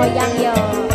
goyang yo